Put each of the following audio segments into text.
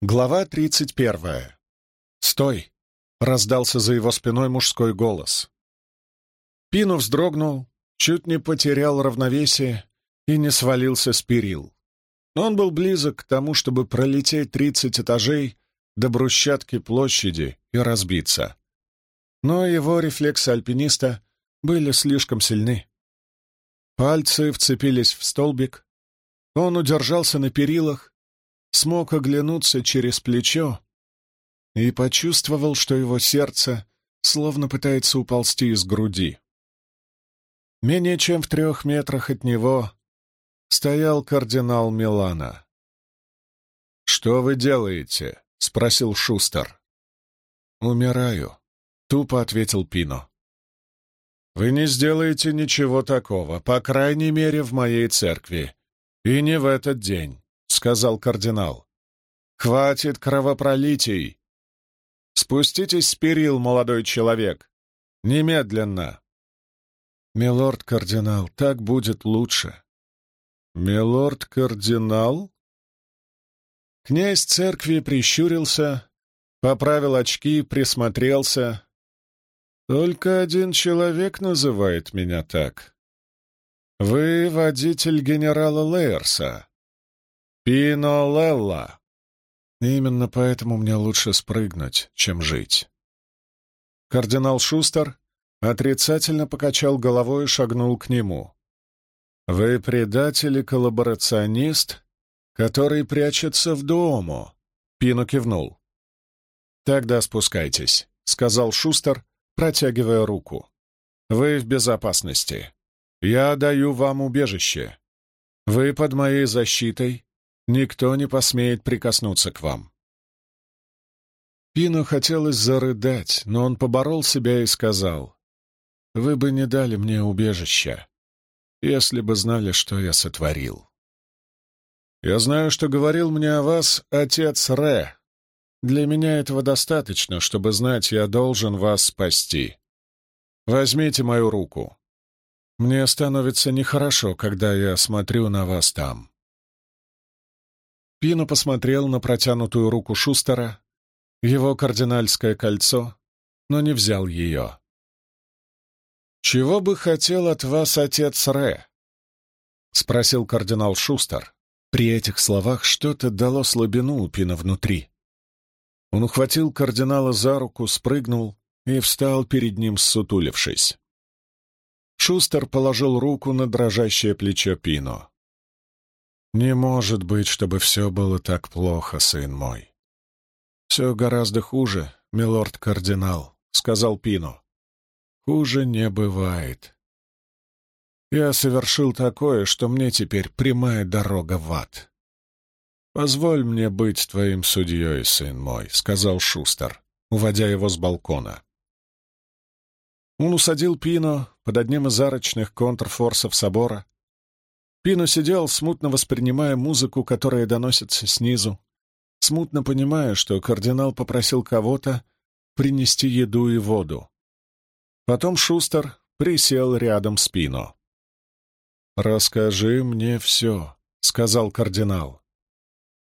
Глава тридцать первая. «Стой!» — раздался за его спиной мужской голос. Пину вздрогнул, чуть не потерял равновесие и не свалился с перил. Но он был близок к тому, чтобы пролететь тридцать этажей до брусчатки площади и разбиться. Но его рефлексы альпиниста были слишком сильны. Пальцы вцепились в столбик. Он удержался на перилах, смог оглянуться через плечо и почувствовал, что его сердце словно пытается уползти из груди. Менее чем в трех метрах от него стоял кардинал Милана. «Что вы делаете?» — спросил Шустер. «Умираю», — тупо ответил Пино. «Вы не сделаете ничего такого, по крайней мере, в моей церкви. И не в этот день», — сказал кардинал. «Хватит кровопролитий! Спуститесь с перил, молодой человек! Немедленно!» «Милорд-кардинал, так будет лучше». «Милорд-кардинал?» Князь церкви прищурился, поправил очки, присмотрелся. «Только один человек называет меня так. Вы водитель генерала Лейерса. Пино Лелла. Именно поэтому мне лучше спрыгнуть, чем жить». Кардинал Шустер отрицательно покачал головой и шагнул к нему. «Вы предатель и коллаборационист, который прячется в дому», — Пину кивнул. «Тогда спускайтесь», — сказал Шустер, протягивая руку. «Вы в безопасности. Я даю вам убежище. Вы под моей защитой. Никто не посмеет прикоснуться к вам». Пину хотелось зарыдать, но он поборол себя и сказал, «Вы бы не дали мне убежища, если бы знали, что я сотворил». Я знаю, что говорил мне о вас отец Ре. Для меня этого достаточно, чтобы знать, я должен вас спасти. Возьмите мою руку. Мне становится нехорошо, когда я смотрю на вас там». Пино посмотрел на протянутую руку Шустера, его кардинальское кольцо, но не взял ее. «Чего бы хотел от вас отец Ре?» — спросил кардинал Шустер. При этих словах что-то дало слабину у Пина внутри. Он ухватил кардинала за руку, спрыгнул и встал перед ним, ссутулившись. Шустер положил руку на дрожащее плечо Пино. «Не может быть, чтобы все было так плохо, сын мой». «Все гораздо хуже, милорд-кардинал», — сказал Пино. «Хуже не бывает. Я совершил такое, что мне теперь прямая дорога в ад. «Позволь мне быть твоим судьей, сын мой», — сказал Шустер, уводя его с балкона. Он усадил Пино под одним из арочных контрфорсов собора. Пино сидел, смутно воспринимая музыку, которая доносится снизу, смутно понимая, что кардинал попросил кого-то принести еду и воду. Потом Шустер присел рядом с Пино. «Расскажи мне все», — сказал кардинал.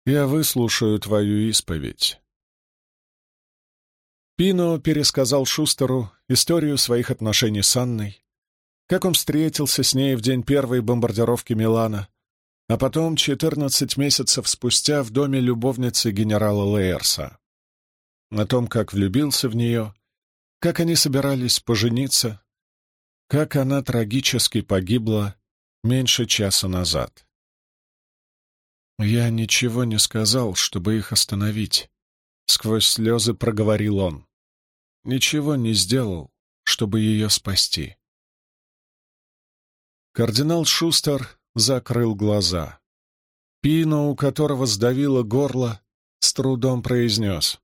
«Я выслушаю твою исповедь». Пино пересказал Шустеру историю своих отношений с Анной, как он встретился с ней в день первой бомбардировки Милана, а потом, 14 месяцев спустя, в доме любовницы генерала Лейерса. О том, как влюбился в нее, как они собирались пожениться, как она трагически погибла меньше часа назад. «Я ничего не сказал, чтобы их остановить», — сквозь слезы проговорил он. «Ничего не сделал, чтобы ее спасти». Кардинал Шустер закрыл глаза. Пино, у которого сдавило горло, с трудом произнес.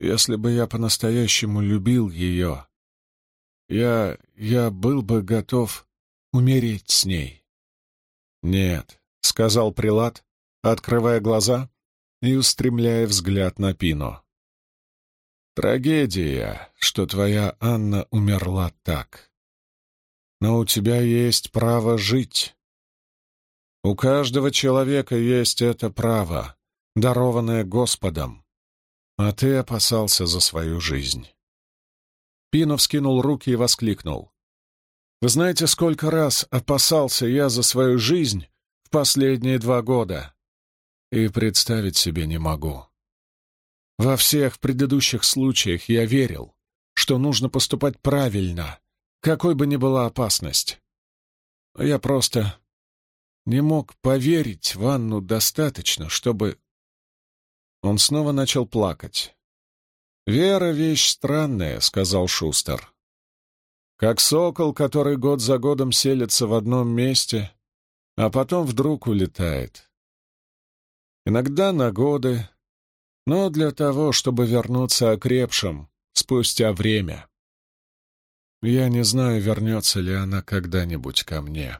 «Если бы я по-настоящему любил ее, я... я был бы готов умереть с ней. «Нет», — сказал Прилад, открывая глаза и устремляя взгляд на Пино. «Трагедия, что твоя Анна умерла так. Но у тебя есть право жить. У каждого человека есть это право, дарованное Господом, а ты опасался за свою жизнь. Пино вскинул руки и воскликнул. «Вы знаете, сколько раз опасался я за свою жизнь в последние два года? И представить себе не могу. Во всех предыдущих случаях я верил, что нужно поступать правильно, какой бы ни была опасность. Я просто не мог поверить в Анну достаточно, чтобы... Он снова начал плакать. «Вера — вещь странная», — сказал Шустер. «Как сокол, который год за годом селится в одном месте, а потом вдруг улетает. Иногда на годы, но для того, чтобы вернуться окрепшим спустя время. Я не знаю, вернется ли она когда-нибудь ко мне».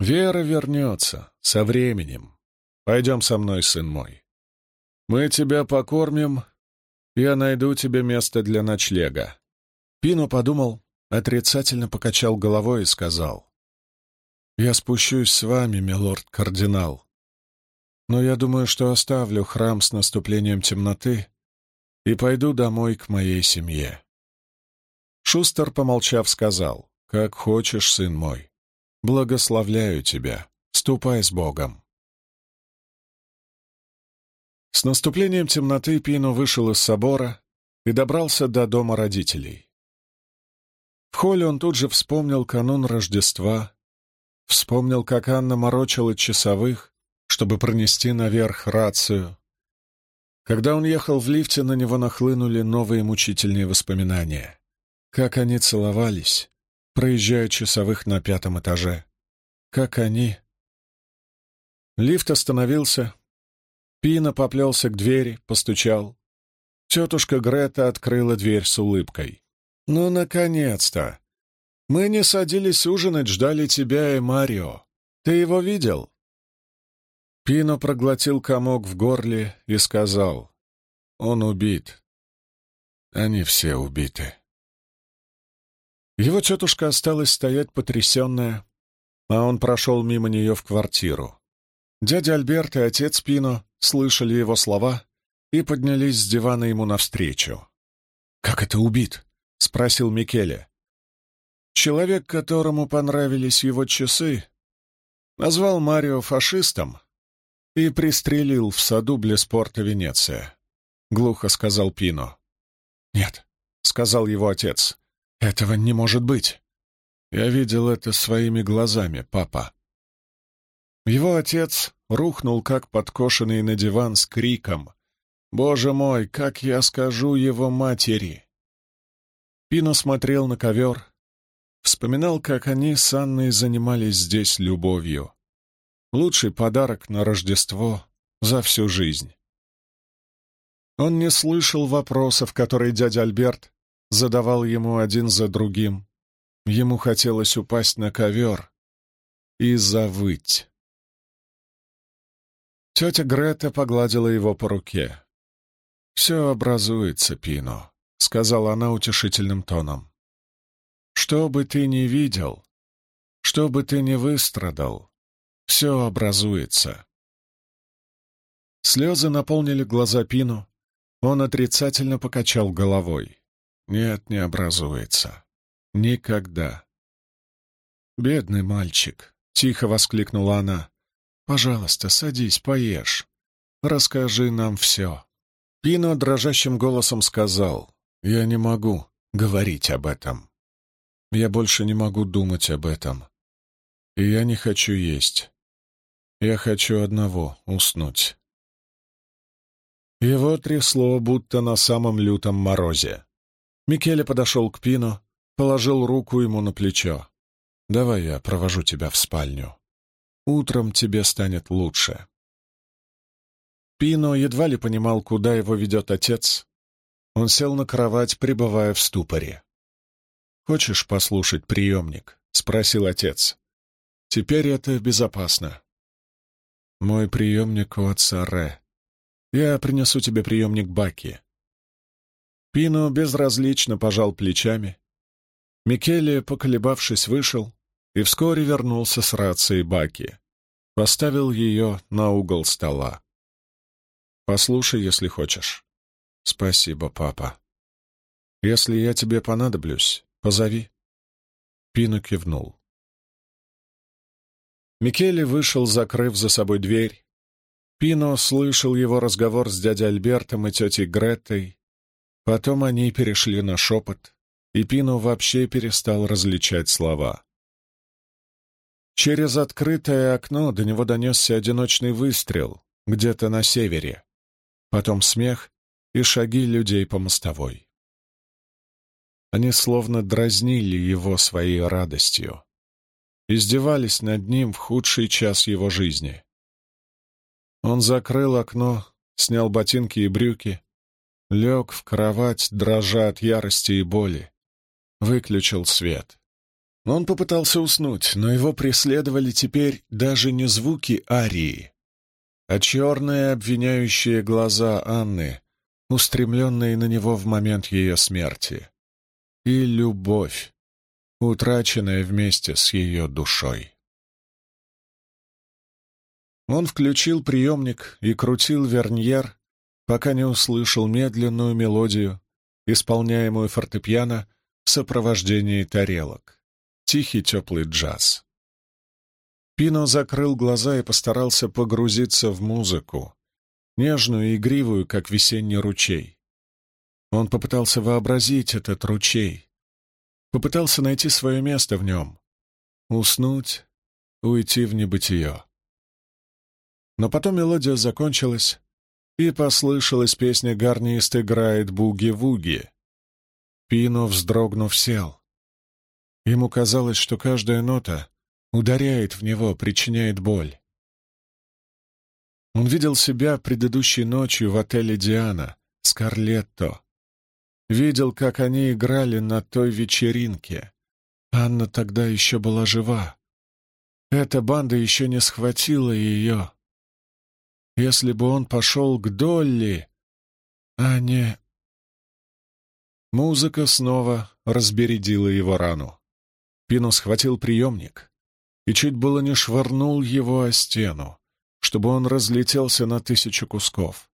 Вера вернется со временем. Пойдем со мной, сын мой. Мы тебя покормим, я найду тебе место для ночлега. Пино подумал, отрицательно покачал головой и сказал. Я спущусь с вами, милорд-кардинал. Но я думаю, что оставлю храм с наступлением темноты и пойду домой к моей семье. Шустер, помолчав, сказал, «Как хочешь, сын мой. Благословляю тебя. Ступай с Богом. С наступлением темноты Пино вышел из собора и добрался до дома родителей. В холле он тут же вспомнил канун Рождества, вспомнил, как Анна морочила часовых, чтобы пронести наверх рацию. Когда он ехал в лифте, на него нахлынули новые мучительные воспоминания. Как они целовались, проезжая часовых на пятом этаже. Как они... Лифт остановился. Пина поплелся к двери, постучал. Тетушка Грета открыла дверь с улыбкой. «Ну, наконец-то! Мы не садились ужинать, ждали тебя и Марио. Ты его видел?» Пино проглотил комок в горле и сказал, «Он убит. Они все убиты». Его тетушка осталась стоять потрясенная, а он прошел мимо нее в квартиру. Дядя Альберт и отец Пино слышали его слова и поднялись с дивана ему навстречу. «Как это убит?» — спросил Микеле. Человек, которому понравились его часы, назвал Марио фашистом и пристрелил в саду Блеспорта Венеция. Глухо сказал Пино. «Нет», — сказал его отец, «Этого не может быть!» «Я видел это своими глазами, папа». Его отец рухнул, как подкошенный на диван, с криком. «Боже мой, как я скажу его матери!» Пино смотрел на ковер, вспоминал, как они с Анной занимались здесь любовью. Лучший подарок на Рождество за всю жизнь. Он не слышал вопросов, которые дядя Альберт задавал ему один за другим. Ему хотелось упасть на ковер и завыть. Тетя Грета погладила его по руке. «Все образуется, Пино», — сказала она утешительным тоном. «Что бы ты ни видел, что бы ты ни выстрадал, все образуется». Слезы наполнили глаза Пину, он отрицательно покачал головой. Нет, не образуется. Никогда. «Бедный мальчик!» — тихо воскликнула она. «Пожалуйста, садись, поешь. Расскажи нам все». Пино дрожащим голосом сказал, «Я не могу говорить об этом. Я больше не могу думать об этом. И я не хочу есть. Я хочу одного — уснуть». Его трясло, будто на самом лютом морозе. Микеле подошел к Пину, положил руку ему на плечо. «Давай я провожу тебя в спальню. Утром тебе станет лучше». Пино едва ли понимал, куда его ведет отец. Он сел на кровать, пребывая в ступоре. «Хочешь послушать приемник?» — спросил отец. «Теперь это безопасно». «Мой приемник у отца Ре. Я принесу тебе приемник Баки. Пино безразлично пожал плечами. Микеле, поколебавшись, вышел и вскоре вернулся с рацией Баки. поставил ее на угол стола. «Послушай, если хочешь». «Спасибо, папа. Если я тебе понадоблюсь, позови». Пино кивнул. Микеле вышел, закрыв за собой дверь. Пино слышал его разговор с дядей Альбертом и тетей Греттой. Потом они перешли на шепот, и Пино вообще перестал различать слова. Через открытое окно до него донесся одиночный выстрел где-то на севере, потом смех и шаги людей по мостовой. Они словно дразнили его своей радостью, издевались над ним в худший час его жизни. Он закрыл окно, снял ботинки и брюки, лег в кровать, дрожа от ярости и боли, выключил свет. Он попытался уснуть, но его преследовали теперь даже не звуки арии, а черные обвиняющие глаза Анны, устремленные на него в момент ее смерти, и любовь, утраченная вместе с ее душой. Он включил приемник и крутил верньер, пока не услышал медленную мелодию, исполняемую фортепиано в сопровождении тарелок тихий теплый джаз. Пино закрыл глаза и постарался погрузиться в музыку, нежную и игривую, как весенний ручей. Он попытался вообразить этот ручей, попытался найти свое место в нем, уснуть, уйти в небытие. Но потом мелодия закончилась, и послышалась песня «Гарнист играет буги-вуги». Пино, вздрогнув, сел. Ему казалось, что каждая нота ударяет в него, причиняет боль. Он видел себя предыдущей ночью в отеле «Диана», Скарлетто. Видел, как они играли на той вечеринке. Анна тогда еще была жива. Эта банда еще не схватила ее. Если бы он пошел к Долли, а не... Музыка снова разбередила его рану. Пино схватил приемник и чуть было не швырнул его о стену, чтобы он разлетелся на тысячу кусков.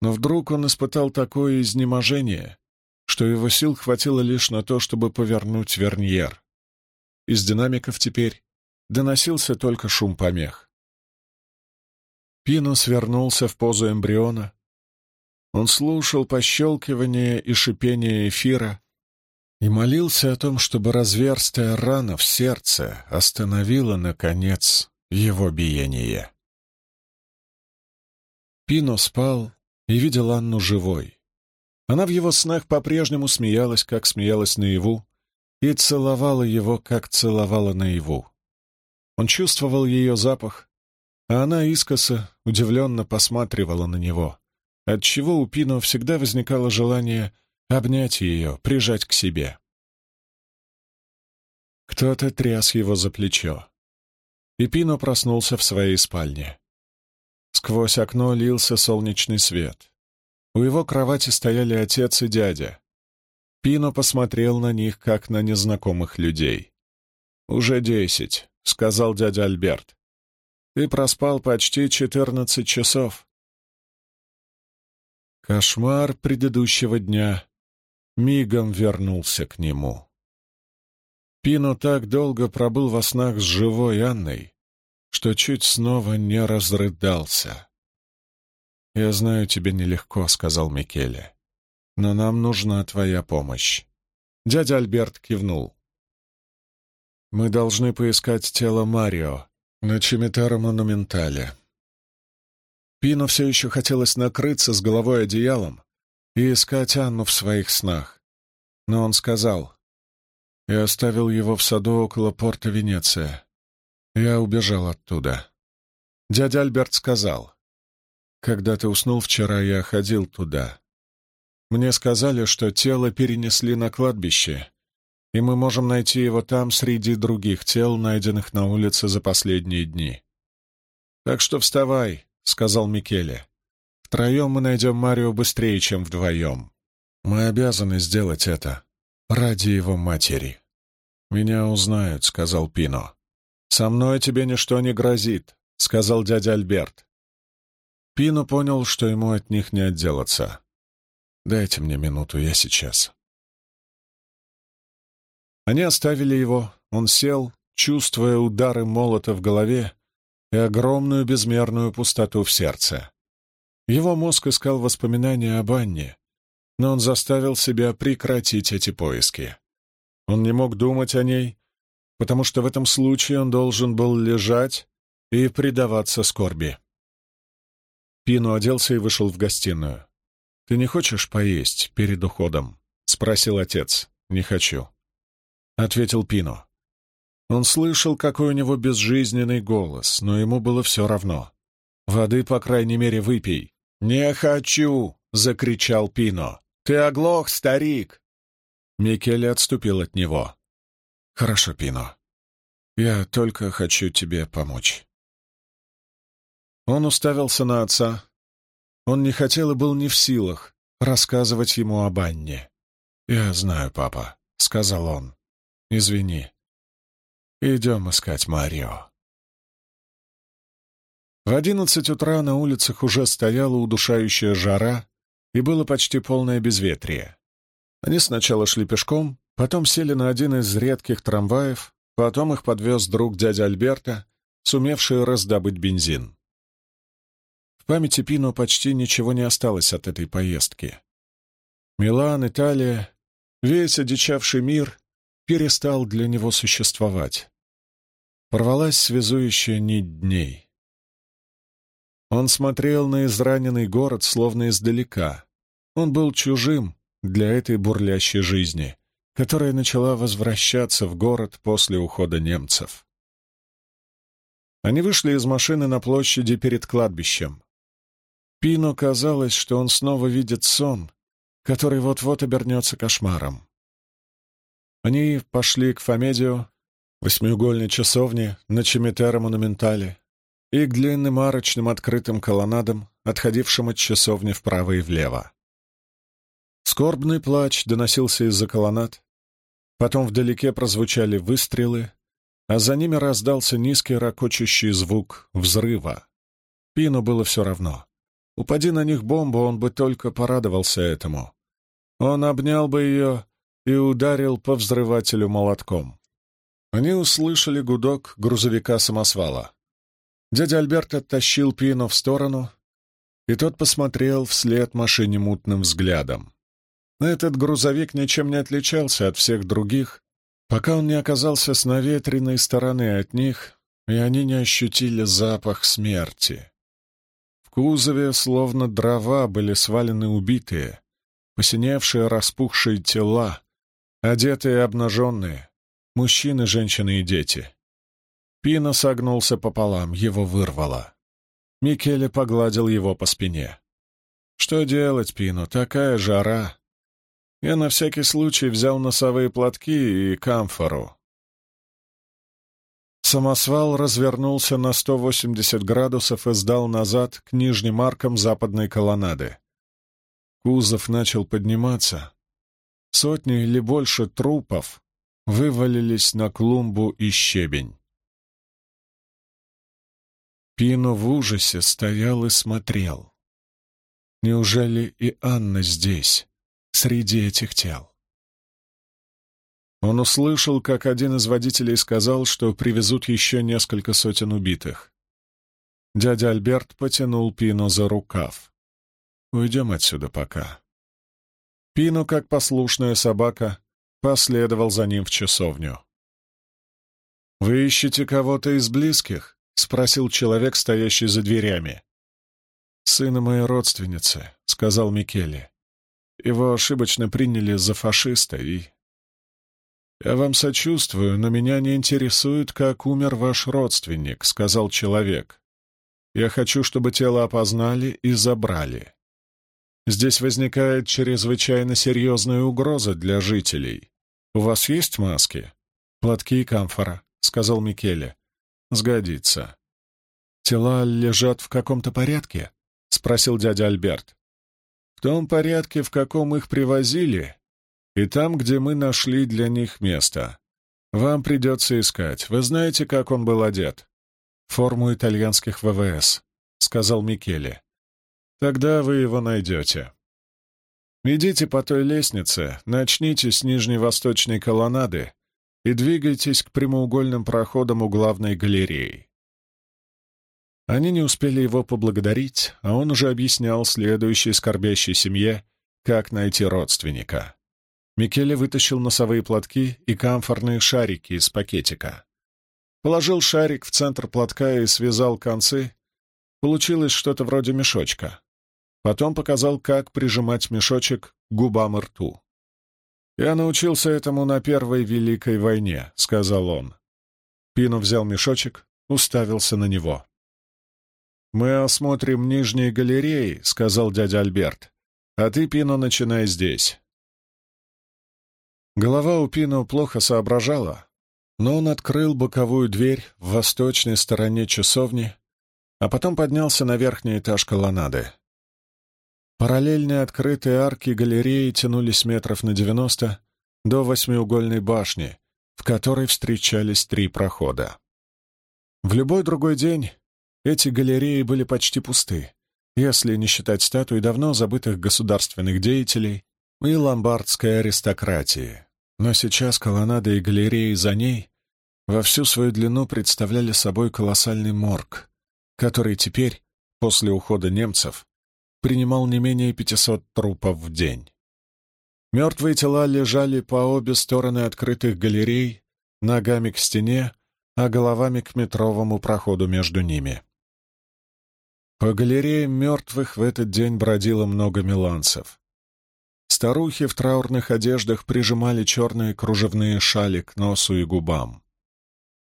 Но вдруг он испытал такое изнеможение, что его сил хватило лишь на то, чтобы повернуть верньер. Из динамиков теперь доносился только шум помех. Пино свернулся в позу эмбриона. Он слушал пощелкивание и шипение эфира, и молился о том, чтобы разверстая рана в сердце остановила, наконец, его биение. Пино спал и видел Анну живой. Она в его снах по-прежнему смеялась, как смеялась наяву, и целовала его, как целовала наяву. Он чувствовал ее запах, а она искоса удивленно посматривала на него, отчего у Пино всегда возникало желание обнять ее, прижать к себе. Кто-то тряс его за плечо. И Пино проснулся в своей спальне. Сквозь окно лился солнечный свет. У его кровати стояли отец и дядя. Пино посмотрел на них, как на незнакомых людей. «Уже десять», — сказал дядя Альберт. «Ты проспал почти четырнадцать часов». Кошмар предыдущего дня мигом вернулся к нему. Пино так долго пробыл во снах с живой Анной, что чуть снова не разрыдался. «Я знаю, тебе нелегко», — сказал Микеле, — «но нам нужна твоя помощь». Дядя Альберт кивнул. «Мы должны поискать тело Марио на Чимитаро Монументале». Пино все еще хотелось накрыться с головой одеялом, и искать Анну в своих снах. Но он сказал, «Я оставил его в саду около порта Венеция. Я убежал оттуда». Дядя Альберт сказал, «Когда ты уснул вчера, я ходил туда. Мне сказали, что тело перенесли на кладбище, и мы можем найти его там среди других тел, найденных на улице за последние дни. Так что вставай», — сказал Микеле. Втроем мы найдем Марио быстрее, чем вдвоем. Мы обязаны сделать это ради его матери. «Меня узнают», — сказал Пино. «Со мной тебе ничто не грозит», — сказал дядя Альберт. Пино понял, что ему от них не отделаться. «Дайте мне минуту, я сейчас». Они оставили его, он сел, чувствуя удары молота в голове и огромную безмерную пустоту в сердце. Его мозг искал воспоминания об Анне, но он заставил себя прекратить эти поиски. Он не мог думать о ней, потому что в этом случае он должен был лежать и предаваться скорби. Пину оделся и вышел в гостиную. «Ты не хочешь поесть перед уходом?» — спросил отец. «Не хочу», — ответил Пину. Он слышал, какой у него безжизненный голос, но ему было все равно. «Воды, по крайней мере, выпей». «Не хочу!» — закричал Пино. «Ты оглох, старик!» Микеле отступил от него. «Хорошо, Пино. Я только хочу тебе помочь». Он уставился на отца. Он не хотел и был не в силах рассказывать ему об Анне. «Я знаю, папа», — сказал он. «Извини. Идем искать Марио». В одиннадцать утра на улицах уже стояла удушающая жара, и было почти полное безветрие. Они сначала шли пешком, потом сели на один из редких трамваев, потом их подвез друг дядя Альберта, сумевший раздобыть бензин памяти Пино почти ничего не осталось от этой поездки. Милан, Италия, весь одичавший мир перестал для него существовать. Порвалась связующая нить дней. Он смотрел на израненный город словно издалека. Он был чужим для этой бурлящей жизни, которая начала возвращаться в город после ухода немцев. Они вышли из машины на площади перед кладбищем. Пино казалось, что он снова видит сон, который вот-вот обернется кошмаром. Они пошли к Фомедио, восьмиугольной часовне на Чемитера-монументале, и к длинным арочным открытым колоннадам, отходившим от часовни вправо и влево. Скорбный плач доносился из-за колоннад, потом вдалеке прозвучали выстрелы, а за ними раздался низкий ракочущий звук взрыва. Пину было все равно. Упади на них бомба, он бы только порадовался этому. Он обнял бы ее и ударил по взрывателю молотком. Они услышали гудок грузовика-самосвала. Дядя Альберт оттащил Пино в сторону, и тот посмотрел вслед машине мутным взглядом. Этот грузовик ничем не отличался от всех других, пока он не оказался с наветренной стороны от них, и они не ощутили запах смерти. В кузове, словно дрова, были свалены убитые, посиневшие, распухшие тела, одетые обнаженные, мужчины, женщины и дети. Пина согнулся пополам, его вырвало. Микеле погладил его по спине. «Что делать, Пино? Такая жара!» Я на всякий случай взял носовые платки и камфору. Самосвал развернулся на 180 градусов и сдал назад к нижним аркам западной колоннады. Кузов начал подниматься. Сотни или больше трупов вывалились на клумбу и щебень. Пино в ужасе стоял и смотрел. Неужели и Анна здесь, среди этих тел? Он услышал, как один из водителей сказал, что привезут еще несколько сотен убитых. Дядя Альберт потянул Пино за рукав. «Уйдем отсюда пока». Пино, как послушная собака, последовал за ним в часовню. «Вы ищете кого-то из близких?» — спросил человек, стоящий за дверями. «Сына моей родственницы», — сказал Микеле. «Его ошибочно приняли за фашиста и «Я вам сочувствую, но меня не интересует, как умер ваш родственник», — сказал человек. «Я хочу, чтобы тело опознали и забрали. Здесь возникает чрезвычайно серьезная угроза для жителей. У вас есть маски?» «Платки и камфора», — сказал Микеле. «Сгодится». «Тела лежат в каком-то порядке?» — спросил дядя Альберт. «В том порядке, в каком их привозили, и там, где мы нашли для них место. Вам придется искать. Вы знаете, как он был одет? Форму итальянских ВВС, — сказал Микеле. Тогда вы его найдете. Идите по той лестнице, начните с нижней восточной колоннады и двигайтесь к прямоугольным проходам у главной галереи. Они не успели его поблагодарить, а он уже объяснял следующей скорбящей семье, как найти родственника. Микеле вытащил носовые платки и камфорные шарики из пакетика. Положил шарик в центр платка и связал концы. Получилось что-то вроде мешочка. Потом показал, как прижимать мешочек к губам рту. «Я научился этому на Первой Великой войне», — сказал он. Пино взял мешочек, уставился на него. «Мы осмотрим нижние галереи», — сказал дядя Альберт. «А ты, Пино, начинай здесь». Голова у Пино плохо соображала, но он открыл боковую дверь в восточной стороне часовни, а потом поднялся на верхний этаж колоннады. Параллельные открытые арки галереи тянулись метров на девяносто до восьмиугольной башни, в которой встречались три прохода. В любой другой день эти галереи были почти пусты, если не считать статуи давно забытых государственных деятелей и ломбардской аристократии. Но сейчас колоннады и галереи за ней во всю свою длину представляли собой колоссальный морг, который теперь, после ухода немцев, принимал не менее 500 трупов в день. Мертвые тела лежали по обе стороны открытых галерей, ногами к стене, а головами к метровому проходу между ними. По галереям мертвых в этот день бродило много миланцев. Старухи в траурных одеждах прижимали черные кружевные шали к носу и губам.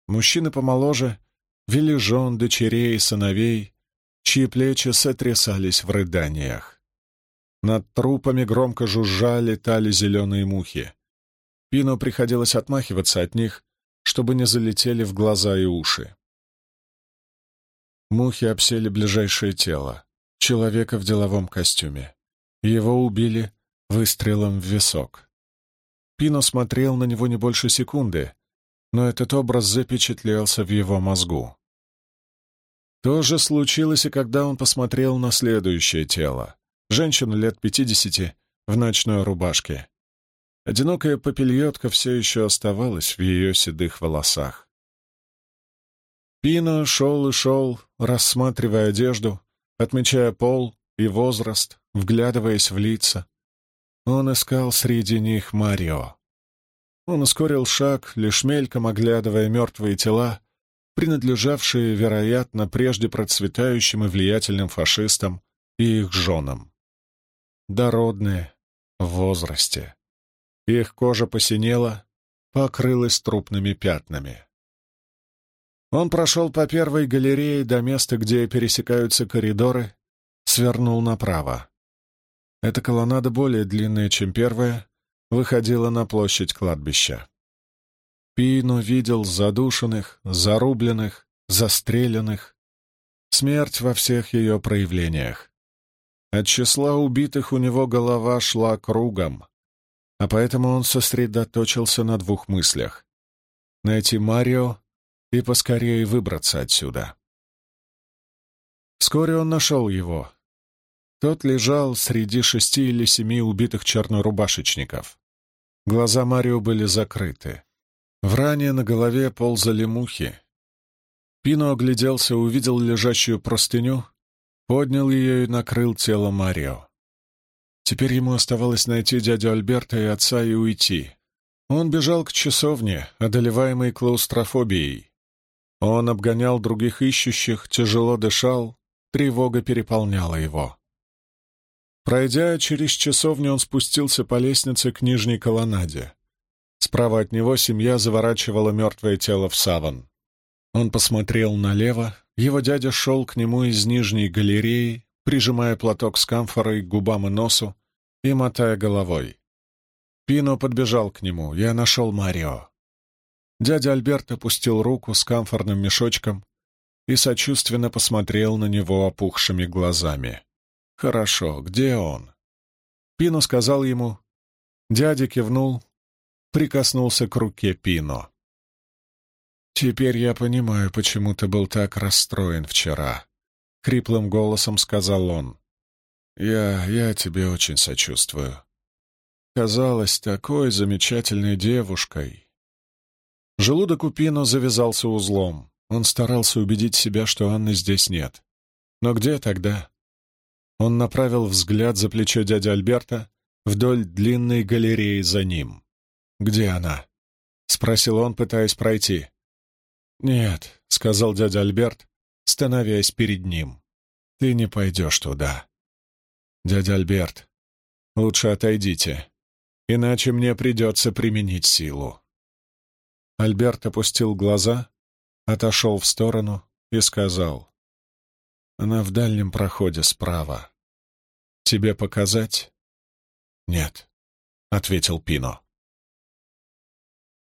Мужчины помоложе вели жен, дочерей и сыновей, чьи плечи сотрясались в рыданиях. Над трупами громко жужжа летали зеленые мухи. Пино приходилось отмахиваться от них, чтобы не залетели в глаза и уши. Мухи обсели ближайшее тело, человека в деловом костюме. Его убили выстрелом в висок. Пино смотрел на него не больше секунды, но этот образ запечатлелся в его мозгу. То же случилось и когда он посмотрел на следующее тело. Женщину лет пятидесяти в ночной рубашке. Одинокая попельотка все еще оставалась в ее седых волосах. Пино шел и шел, рассматривая одежду, отмечая пол и возраст, вглядываясь в лица. Он искал среди них Марио. Он ускорил шаг, лишь мельком оглядывая мертвые тела, принадлежавшие, вероятно, прежде процветающим и влиятельным фашистам и их женам. Дородные, в возрасте. Их кожа посинела, покрылась трупными пятнами. Он прошел по первой галерее до места, где пересекаются коридоры, свернул направо. Эта колоннада более длинная, чем первая, выходила на площадь кладбища. Пину видел задушенных, зарубленных, застреленных. Смерть во всех ее проявлениях. От числа убитых у него голова шла кругом, а поэтому он сосредоточился на двух мыслях — найти Марио и поскорее выбраться отсюда. Вскоре он нашел его. Тот лежал среди шести или семи убитых чернорубашечников. Глаза Марио были закрыты. В ране на голове ползали мухи. Пино огляделся, увидел лежащую простыню, поднял ее и накрыл тело Марио. Теперь ему оставалось найти дядю Альберта и отца и уйти. Он бежал к часовне, одолеваемый клаустрофобией. Он обгонял других ищущих, тяжело дышал, тревога переполняла его. Пройдя через часовню, он спустился по лестнице к нижней колоннаде. Справа от него семья заворачивала мертвое тело в саван. Он посмотрел налево, его дядя шел к нему из нижней галереи, прижимая платок с камфорой к губам и носу и мотая головой. Пино подбежал к нему. «Я нашел Марио». Дядя Альберт опустил руку с камфорным мешочком и сочувственно посмотрел на него опухшими глазами. «Хорошо, где он?» Пино сказал ему. Дядя кивнул, прикоснулся к руке Пино. «Теперь я понимаю, почему ты был так расстроен вчера», — хриплым голосом сказал он. «Я... я тебе очень сочувствую. Казалась такой замечательной девушкой». Желудок у Пино завязался узлом. Он старался убедить себя, что Анны здесь нет. Но где тогда? Он направил взгляд за плечо дяди Альберта вдоль длинной галереи за ним. «Где она?» — спросил он, пытаясь пройти. «Нет», — сказал дядя Альберт, становясь перед ним. «Ты не пойдешь туда». «Дядя Альберт, лучше отойдите, иначе мне придется применить силу». Альберт опустил глаза, отошел в сторону и сказал. «Она в дальнем проходе справа. Тебе показать?» «Нет», — ответил Пино.